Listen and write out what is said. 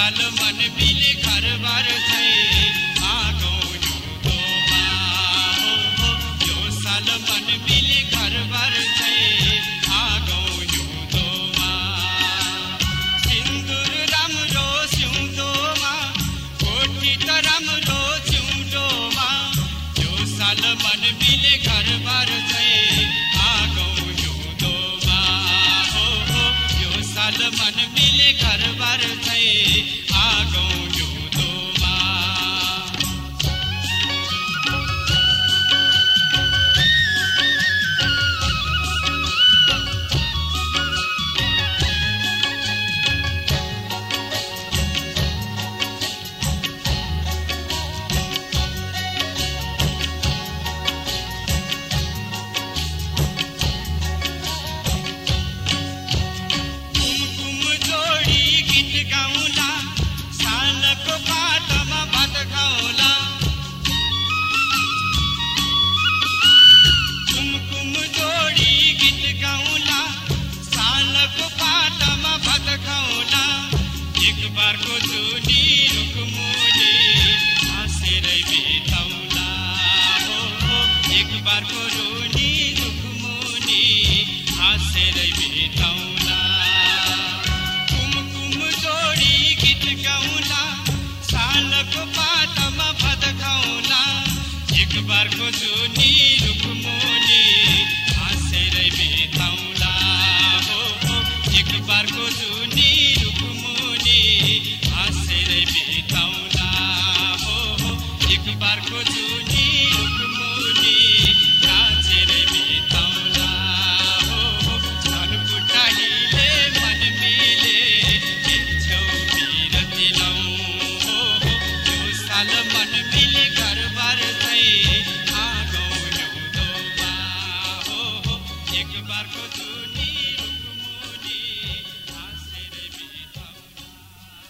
साल मन बिले घर बार छै आगो युदोमा हो हो यो साल मन बिले घर बार आगो युदोमा सिन्दुर राम्रो सिउँदोमा कोठी त राम्रो चिउँदोमा यो साल मन बिले घर बार आगो युदोमा हो हो यो साल मन बिले घर बार सालको पातमा भात खाउला एक बारको जुनी रुखमुनि